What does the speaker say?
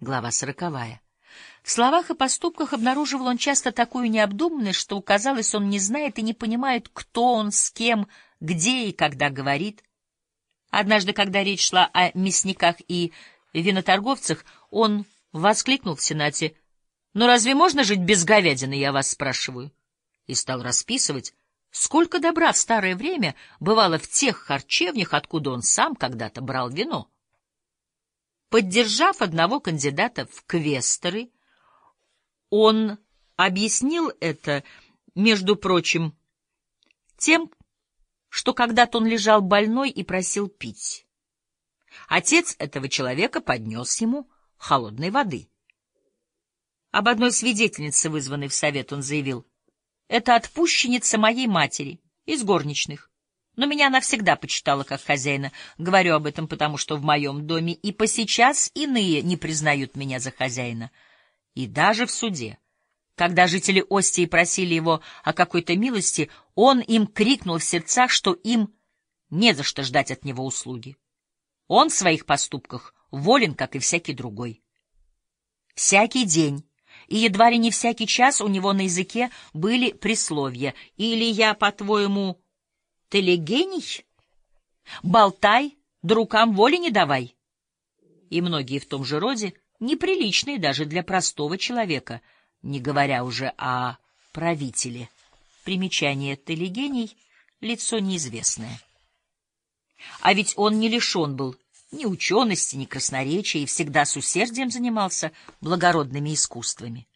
Глава сороковая. В словах и поступках обнаруживал он часто такую необдуманность, что, казалось, он не знает и не понимает, кто он, с кем, где и когда говорит. Однажды, когда речь шла о мясниках и виноторговцах, он воскликнул в Сенате, «Ну разве можно жить без говядины, я вас спрашиваю?» И стал расписывать, сколько добра в старое время бывало в тех харчевнях, откуда он сам когда-то брал вино. Поддержав одного кандидата в квесторы, он объяснил это, между прочим, тем, что когда-то он лежал больной и просил пить. Отец этого человека поднес ему холодной воды. Об одной свидетельнице, вызванной в совет, он заявил, «Это отпущенница моей матери, из горничных но меня она всегда почитала как хозяина. Говорю об этом потому, что в моем доме и посейчас иные не признают меня за хозяина. И даже в суде. Когда жители Остии просили его о какой-то милости, он им крикнул в сердцах, что им не за что ждать от него услуги. Он в своих поступках волен, как и всякий другой. Всякий день и едва ли не всякий час у него на языке были присловия «Или я, по-твоему, ты ли гений? Болтай, да рукам воли не давай. И многие в том же роде, неприличные даже для простого человека, не говоря уже о правителе. Примечание «ты ли гений» — лицо неизвестное. А ведь он не лишен был ни учености, ни красноречия и всегда с усердием занимался благородными искусствами.